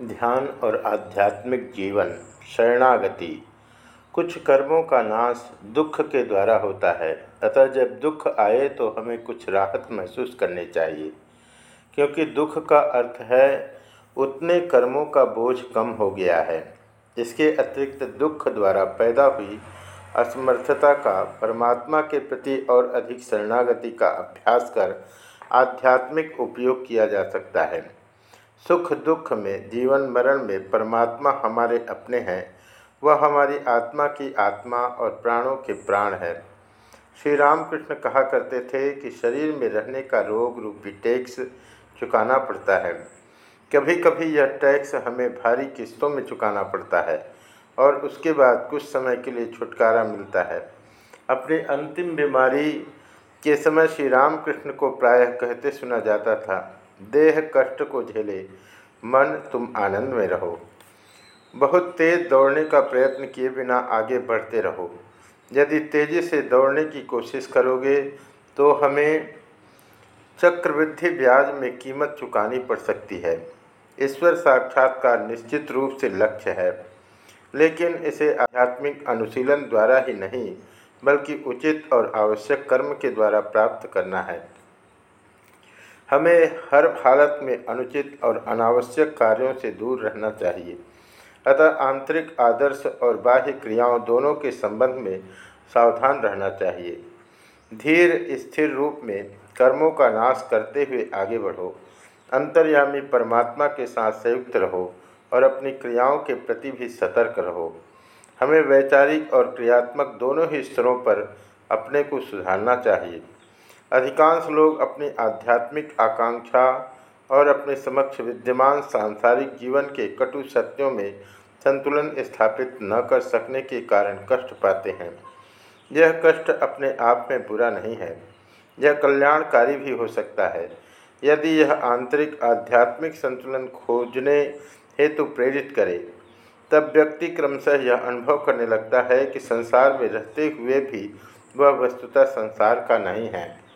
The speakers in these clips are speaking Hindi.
ध्यान और आध्यात्मिक जीवन, शरणागति, कुछ कर्मों का नाश दुख के द्वारा होता है। अतः जब दुख आए तो हमें कुछ राहत महसूस करनी चाहिए, क्योंकि दुख का अर्थ है, उतने कर्मों का बोझ कम हो गया है। इसके अतिरिक्त दुख द्वारा पैदा हुई असमर्थता का, परमात्मा के प्रति और अधिक शरणागति का अभ्यास कर आध्यात्मिक उपयोग किया जा सकता है। सुख दुख में जीवन मरण में परमात्मा हमारे अपने हैं। वह हमारी आत्मा की आत्मा और प्राणों के प्राण है। श्री रामकृष्ण कहा करते थे कि शरीर में रहने का रोग रूपी टैक्स चुकाना पड़ता है। कभी कभी यह टैक्स हमें भारी किस्तों में चुकाना पड़ता है और उसके बाद कुछ समय के लिए छुटकारा मिलता है। अपनी अंतिम बीमारी के समय श्री रामकृष्ण को प्रायः कहते सुना जाता था देह कष्ट को झेले, मन तुम आनंद में रहो। बहुत तेज दौड़ने का प्रयत्न किए बिना आगे बढ़ते रहो। यदि तेज़ी से दौड़ने की कोशिश करोगे तो हमें चक्रवृद्धि ब्याज में कीमत चुकानी पड़ सकती है। ईश्वर साक्षात्कार निश्चित रूप से लक्ष्य है, लेकिन इसे आध्यात्मिक अनुशीलन द्वारा ही नहीं, बल्कि उचित और आवश्यक कर्म के द्वारा प्राप्त करना है। हमें हर हालत में अनुचित और अनावश्यक कार्यों से दूर रहना चाहिए। अतः आंतरिक आदर्श और बाह्य क्रियाओं दोनों के संबंध में सावधान रहना चाहिए। धीर, स्थिर रूप में कर्मों का नाश करते हुए आगे बढ़ो। अंतर्यामी परमात्मा के साथ संयुक्त रहो और अपनी क्रियाओं के प्रति भी सतर्क रहो। हमें वैचारिक और क्रियात्मक दोनों ही स्तरों पर अपने को सुधारना चाहिए। अधिकांश लोग अपनी आध्यात्मिक आकांक्षा और अपने समक्ष विद्यमान सांसारिक जीवन के कटु सत्यों में संतुलन स्थापित न कर सकने के कारण कष्ट पाते हैं। यह कष्ट अपने आप में बुरा नहीं है। यह कल्याणकारी भी हो सकता है। यदि यह आंतरिक आध्यात्मिक संतुलन खोजने हेतु प्रेरित करे, तब व्यक्ति क्रमशः यह अनुभव करने लगता है कि संसार में रहते हुए भी वह वस्तुतः संसार का नहीं है।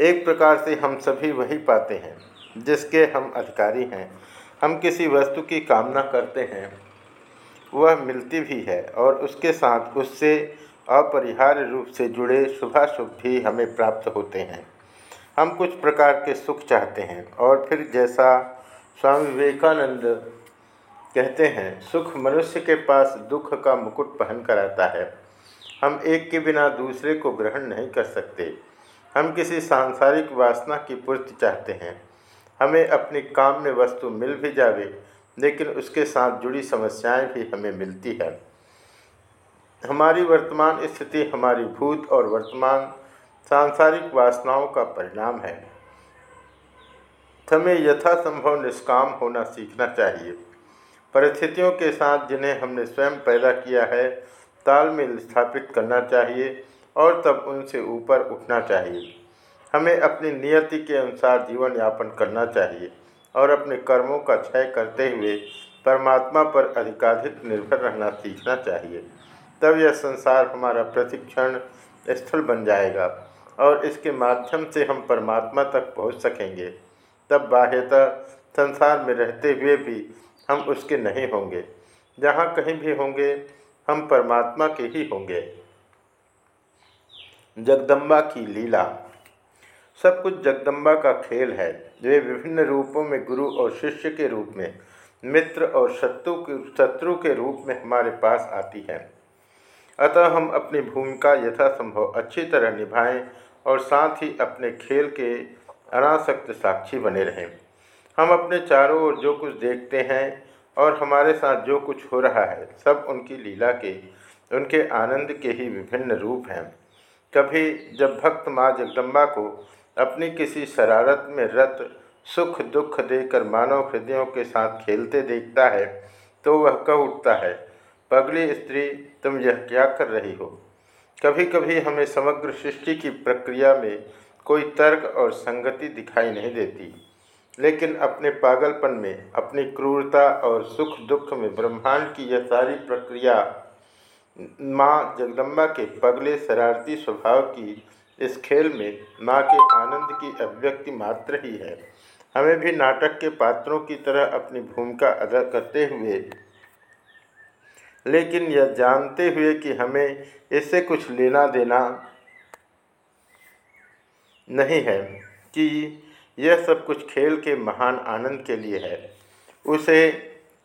एक प्रकार से हम सभी वही पाते हैं, जिसके हम अधिकारी हैं। हम किसी वस्तु की कामना करते हैं। वह मिलती भी है और उसके साथ उससे अपरिहार्य रूप से जुड़े शुभाशुभ भी हमें प्राप्त होते हैं। हम कुछ प्रकार के सुख चाहते हैं और फिर जैसा स्वामी विवेकानंद कहते हैं, सुख मनुष्य के पास दुख का मुकुट पहन कर आता है। हम एक के बिना दूसरे को ग्रहण नहीं कर सकते। हम किसी सांसारिक वासना की पूर्ति चाहते हैं। हमें अपनी काम में वस्तु मिल भी जावे, लेकिन उसके साथ जुड़ी समस्याएँ भी हमें मिलती है। हमारी वर्तमान स्थिति हमारी भूत और वर्तमान सांसारिक वासनाओं का परिणाम है। हमें यथासंभव निष्काम होना सीखना चाहिए। परिस्थितियों के साथ जिन्हें हमने स्वयं पैदा किया है, तालमेल स्थापित करना चाहिए और तब उनसे ऊपर उठना चाहिए। हमें अपनी नियति के अनुसार जीवन यापन करना चाहिए और अपने कर्मों का क्षय करते हुए परमात्मा पर अधिकाधिक निर्भर रहना सीखना चाहिए। तब यह संसार हमारा प्रशिक्षण स्थल बन जाएगा और इसके माध्यम से हम परमात्मा तक पहुँच सकेंगे। तब बाह्यतः संसार में रहते हुए भी हम उसके नहीं होंगे। जहाँ कहीं भी होंगे, हम परमात्मा के ही होंगे। जगदम्बा की लीला। सब कुछ जगदम्बा का खेल है। वे विभिन्न रूपों में गुरु और शिष्य के रूप में, मित्र और शत्रु के शत्रु के रूप में हमारे पास आती है। अतः हम अपनी भूमिका यथासंभव अच्छी तरह निभाएँ और साथ ही अपने खेल के अनासक्त साक्षी बने रहें। हम अपने चारों ओर जो कुछ देखते हैं और हमारे साथ जो कुछ हो रहा है, सब उनकी लीला के, उनके आनंद के ही विभिन्न रूप हैं। कभी जब भक्त माँ जगदम्बा को अपनी किसी शरारत में रत, सुख, दुख देकर मानव हृदयों के साथ खेलते देखता है तो वह कह उठता है, पगली स्त्री, तुम यह क्या कर रही हो? कभी कभी हमें समग्र सृष्टि की प्रक्रिया में कोई तर्क और संगति दिखाई नहीं देती। लेकिन अपने पागलपन में, अपनी क्रूरता और सुख दुख में ब्रह्मांड की यह सारी प्रक्रिया माँ जगदम्बा के पगले शरारती स्वभाव की इस खेल में माँ के आनंद की अभिव्यक्ति मात्र ही है। हमें भी नाटक के पात्रों की तरह अपनी भूमिका अदा करते हुए, लेकिन यह जानते हुए कि हमें इससे कुछ लेना देना नहीं है कि यह सब कुछ खेल के महान आनंद के लिए है। उसे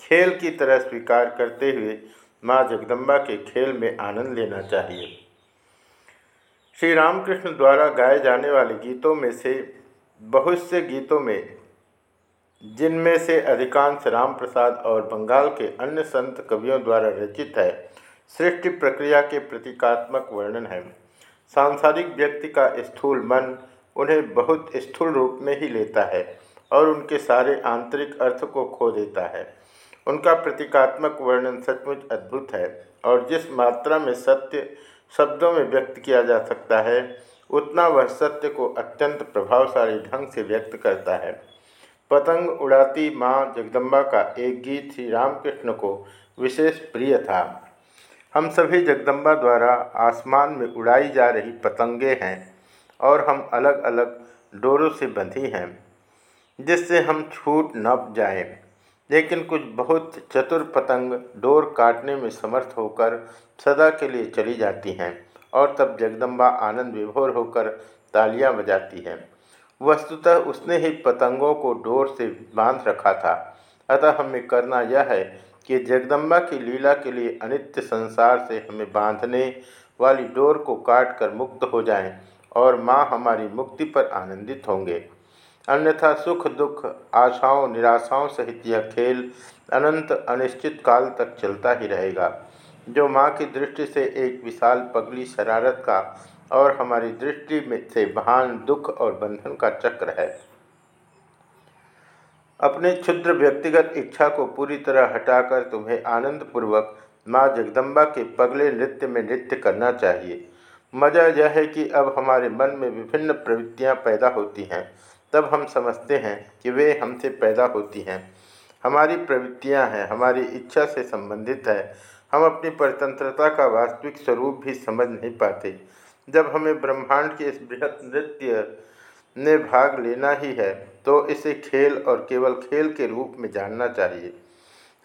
खेल की तरह स्वीकार करते हुए माँ जगदम्बा के खेल में आनंद लेना चाहिए। श्री रामकृष्ण द्वारा गाए जाने वाले गीतों में से बहुत से गीतों में, जिनमें से अधिकांश राम प्रसाद और बंगाल के अन्य संत कवियों द्वारा रचित है, सृष्टि प्रक्रिया के प्रतीकात्मक वर्णन है। सांसारिक व्यक्ति का स्थूल मन उन्हें बहुत स्थूल रूप में ही लेता है और उनके सारे आंतरिक अर्थ को खो देता है। उनका प्रतीकात्मक वर्णन सचमुच अद्भुत है और जिस मात्रा में सत्य शब्दों में व्यक्त किया जा सकता है, उतना वह सत्य को अत्यंत प्रभावशाली ढंग से व्यक्त करता है पतंग उड़ाती माँ जगदम्बा का एक गीत श्री रामकृष्ण को विशेष प्रिय था हम सभी जगदम्बा द्वारा आसमान में उड़ाई जा रही पतंगे हैं और हम अलग अलग डोरों से बंधी हैं, जिससे हम छूट न जाएँ। लेकिन कुछ बहुत चतुर पतंग डोर काटने में समर्थ होकर सदा के लिए चली जाती हैं और तब जगदम्बा आनंद विभोर होकर तालियाँ बजाती हैं। वस्तुतः उसने ही पतंगों को डोर से बाँध रखा था। अतः हमें करना यह है कि जगदम्बा की लीला के लिए अनित्य संसार से हमें बांधने वाली डोर को काट कर मुक्त हो जाएँ और माँ हमारी मुक्ति पर आनंदित होंगे। अन्यथा सुख दुख, आशाओं, निराशाओं सहित यह खेल अनंत अनिश्चित काल तक चलता ही रहेगा। जो माँ की दृष्टि से एक विशाल पगली शरारत का और हमारी दृष्टि में से महान दुख और बंधन का चक्र है। अपने क्षुद्र व्यक्तिगत इच्छा को पूरी तरह हटाकर तुम्हें आनंद पूर्वक माँ जगदम्बा के पगले नृत्य में नृत्य करना चाहिए। मज़ा यह है कि अब हमारे मन में विभिन्न प्रवृत्तियाँ पैदा होती हैं। तब हम समझते हैं कि वे हमसे पैदा होती हैं। हमारी प्रवृत्तियाँ हैं, हमारी इच्छा से संबंधित है। हम अपनी परतंत्रता का वास्तविक स्वरूप भी समझ नहीं पाते। जब हमें ब्रह्मांड के इस बृहद नृत्य ने भाग लेना ही है तो इसे खेल और केवल खेल के रूप में जानना चाहिए।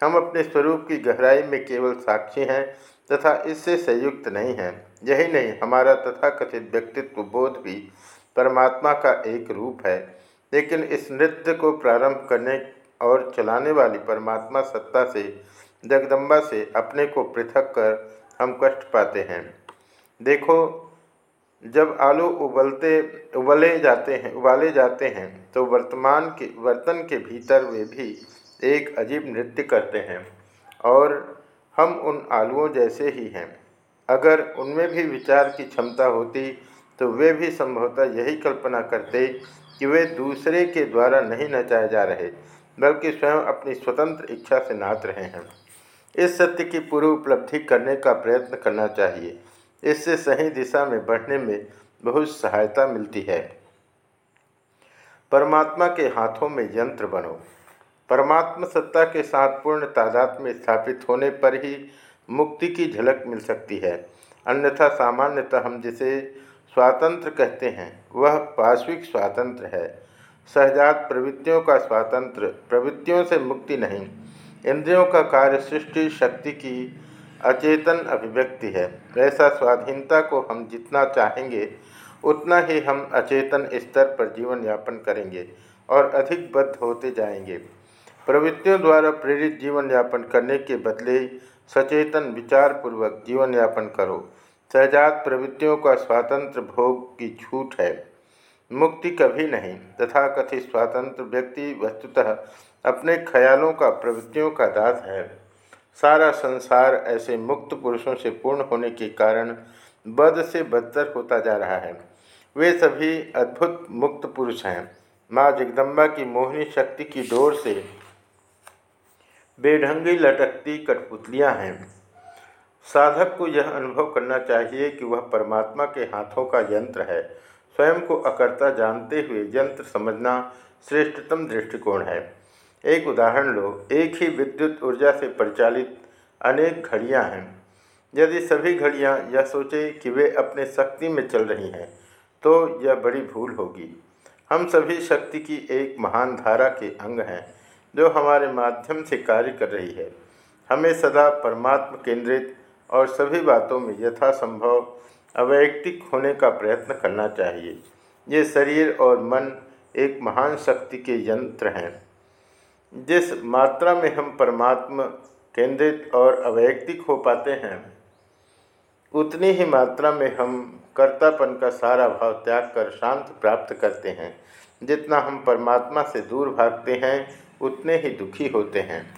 हम अपने स्वरूप की गहराई में केवल साक्षी हैं तथा इससे संयुक्त नहीं हैं। यही नहीं, हमारा तथाकथित व्यक्तित्व बोध भी परमात्मा का एक रूप है। लेकिन इस नृत्य को प्रारंभ करने और चलाने वाली परमात्मा सत्ता से, जगदम्बा से अपने को पृथक कर हम कष्ट पाते हैं। देखो, जब आलू उबलते, उबले जाते हैं, उबाले जाते हैं तो वर्तमान के, बर्तन के भीतर वे भी एक अजीब नृत्य करते हैं और हम उन आलुओं जैसे ही हैं। अगर उनमें भी विचार की क्षमता होती तो वे भी संभवतः यही कल्पना करते कि वे दूसरे के द्वारा नहीं नचाए जा रहे, बल्कि स्वयं अपनी स्वतंत्र इच्छा से नाच रहे हैं। इस सत्य की पूर्व उपलब्धि करने का प्रयत्न करना चाहिए। इससे सही दिशा में बढ़ने में बहुत सहायता मिलती है। परमात्मा के हाथों में यंत्र बनो। परमात्मा सत्ता के साथ पूर्ण तादाद में स्थापित होने पर ही मुक्ति की झलक मिल सकती है। अन्यथा सामान्यतः हम जिसे स्वातंत्र कहते हैं। वह पार्श्विक स्वातंत्र है। सहजात प्रवृत्तियों का स्वातंत्र, प्रवृत्तियों से मुक्ति नहीं। इंद्रियों का कार्य सृष्टि, शक्ति की अचेतन अभिव्यक्ति है। ऐसा स्वाधीनता को हम जितना चाहेंगे, उतना ही हम अचेतन स्तर पर जीवन यापन करेंगे और अधिक बद्ध होते जाएँगे। प्रवृत्तियों द्वारा प्रेरित जीवन यापन करने के बदले सचेतन विचारपूर्वक जीवन यापन करो। सहजात प्रवृत्तियों का स्वतंत्र भोग की छूट है। मुक्ति कभी नहीं तथा कथित स्वतंत्र व्यक्ति वस्तुतः अपने ख्यालों का, प्रवृत्तियों का दास है। सारा संसार ऐसे मुक्त पुरुषों से पूर्ण होने के कारण बद से बदतर होता जा रहा है। वे सभी अद्भुत मुक्त पुरुष हैं। माँ जगदम्बा की मोहिनी शक्ति की डोर से बेढंगी लटकती कठपुतलियाँ हैं। साधक को यह अनुभव करना चाहिए कि वह परमात्मा के हाथों का यंत्र है। स्वयं को अकर्ता जानते हुए यंत्र समझना श्रेष्ठतम दृष्टिकोण है। एक उदाहरण लो, एक ही विद्युत ऊर्जा से परिचालित अनेक घड़ियाँ हैं। यदि सभी घड़ियाँ यह सोचें कि वे अपने शक्ति में चल रही हैं तो यह बड़ी भूल होगी। हम सभी शक्ति की एक महान धारा के अंग हैं, जो हमारे माध्यम से कार्य कर रही है। हमें सदा परमात्म केंद्रित और सभी बातों में यथासंभव अवैयक्तिक होने का प्रयत्न करना चाहिए। ये शरीर और मन एक महान शक्ति के यंत्र हैं। जिस मात्रा में हम परमात्मा केंद्रित और अवैयक्तिक हो पाते हैं, उतनी ही मात्रा में हम कर्तापन का सारा भाव त्याग कर शांत प्राप्त करते हैं। जितना हम परमात्मा से दूर भागते हैं, उतने ही दुखी होते हैं।